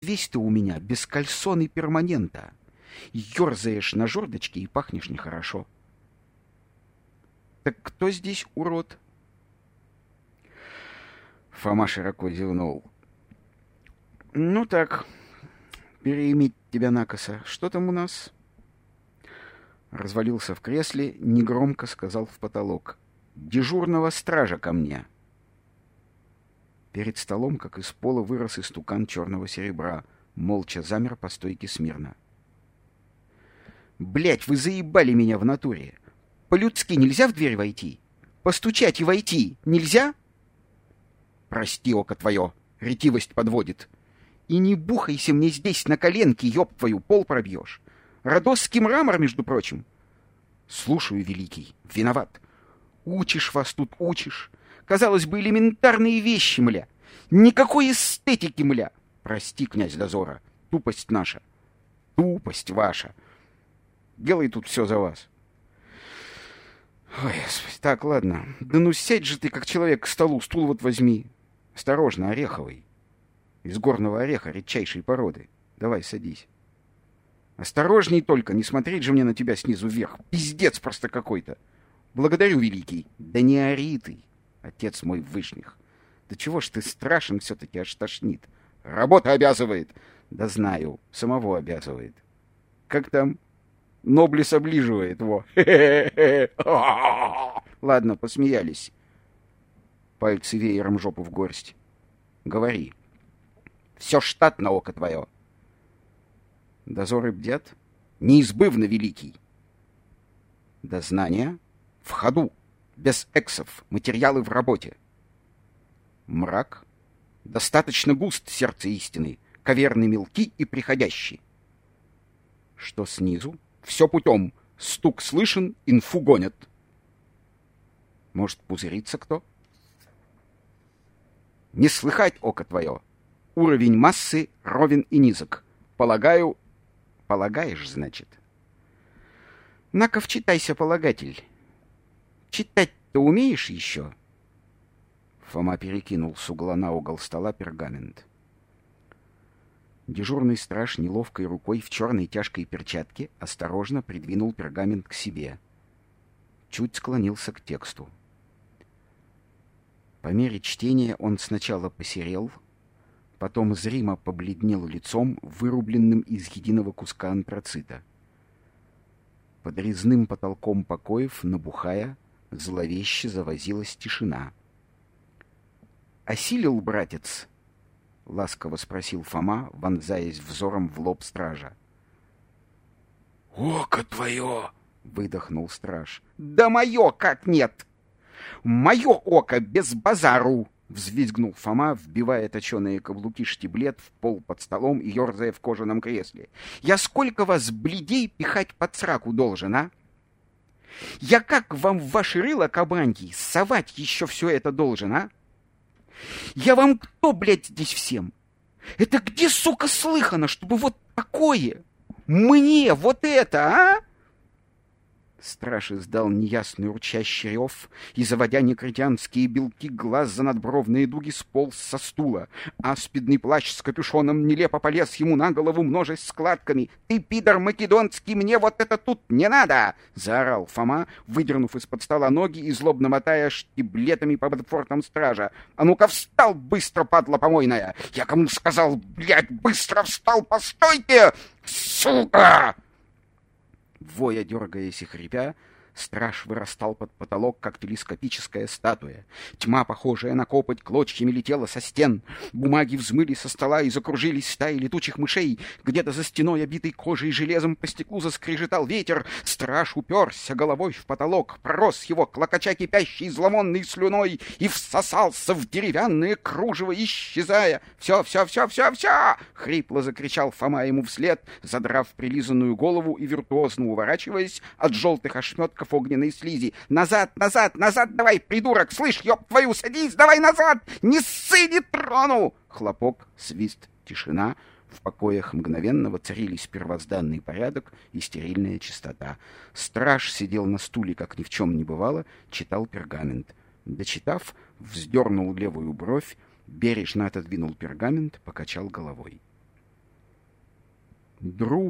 весь ты у меня без кальсон и перманента. Ёрзаешь на жердочке и пахнешь нехорошо. Так кто здесь урод? Фома широко зевнул. Ну так, переиметь тебя накоса. Что там у нас? Развалился в кресле, негромко сказал в потолок. Дежурного стража ко мне. Перед столом, как из пола, вырос истукан черного серебра. Молча замер по стойке смирно. Блять, вы заебали меня в натуре. По-людски нельзя в дверь войти? Постучать и войти нельзя? Прости, око твое, ретивость подводит. И не бухайся мне здесь на коленке, ёб твою, пол пробьешь. Родосский мрамор, между прочим. Слушаю, великий, виноват. Учишь вас тут, учишь. Казалось бы, элементарные вещи, мля. Никакой эстетики, мля. Прости, князь Дозора, тупость наша. Тупость ваша. Делай тут все за вас. Ой, господи, так, ладно. Да ну сядь же ты, как человек, к столу, стул вот возьми. Осторожно, ореховый. Из горного ореха редчайшей породы. Давай, садись. Осторожней только, не смотреть же мне на тебя снизу вверх. Пиздец просто какой-то. Благодарю, великий. Да не ори ты отец мой вышних. Да чего ж ты страшен все-таки, аж тошнит. Работа обязывает. Да знаю, самого обязывает. Как там? Ноблес оближивает, во. Ладно, посмеялись. Пальцы веером жопу в горсть. Говори. Все штат на око твое. Дозоры бдят? Неизбывно великий. Дознание в ходу без эксов, материалы в работе. Мрак. Достаточно густ сердце истины, каверны мелки и приходящий. Что снизу? Все путем. Стук слышен, инфу гонят. Может, пузырится кто? Не слыхать око твое. Уровень массы ровен и низок. Полагаю... Полагаешь, значит? На-ка вчитайся, полагатель. Читать-то умеешь еще?» Фома перекинул с угла на угол стола пергамент. Дежурный страж неловкой рукой в черной тяжкой перчатке осторожно придвинул пергамент к себе. Чуть склонился к тексту. По мере чтения он сначала посерел, потом зримо побледнел лицом, вырубленным из единого куска антрацита. Под резным потолком покоев, набухая, Зловеще завозилась тишина. «Осилил, братец?» — ласково спросил Фома, вонзаясь взором в лоб стража. «Око твое!» — выдохнул страж. «Да мое как нет! Мое око без базару!» — взвизгнул Фома, вбивая точеные каблуки штиблет в пол под столом и ерзая в кожаном кресле. «Я сколько вас, бледей, пихать под сраку должен, а? Я как вам в ваши рыла, кабаньки, совать еще все это должен, а? Я вам кто, блядь, здесь всем? Это где, сука, слыхано, чтобы вот такое? Мне вот это, а? Страж издал неясный урчащий рев и, заводя некритянские белки глаз за надбровные дуги, сполз со стула. Аспидный плащ с капюшоном нелепо полез ему на голову, множесть складками. «Ты, пидор македонский, мне вот это тут не надо!» — заорал Фома, выдернув из-под стола ноги и злобно мотая штиблетами по ботфортам стража. «А ну-ка встал быстро, падла помойная! Я кому сказал, блядь, быстро встал, постойте! Сука!» Воя, дергаясь и хрипя, Страж вырастал под потолок, как телескопическая статуя. Тьма, похожая на копоть, клочьями летела со стен. Бумаги взмыли со стола и закружились стаи летучих мышей. Где-то за стеной, обитой кожей и железом, по стеклу заскрежетал ветер. Страж уперся головой в потолок, пророс его, клокоча кипящей зломонной слюной, и всосался в деревянное кружево, исчезая. «Все, все, все, все, все!» — хрипло закричал Фома ему вслед, задрав прилизанную голову и виртуозно уворачиваясь от желтых ошметков огненной слизи. «Назад, назад, назад давай, придурок! Слышь, ёб твою, садись, давай назад! Не ссы, не трону!» Хлопок, свист, тишина. В покоях мгновенно воцарились первозданный порядок и стерильная чистота. Страж сидел на стуле, как ни в чем не бывало, читал пергамент. Дочитав, вздернул левую бровь, бережно отодвинул пергамент, покачал головой. друг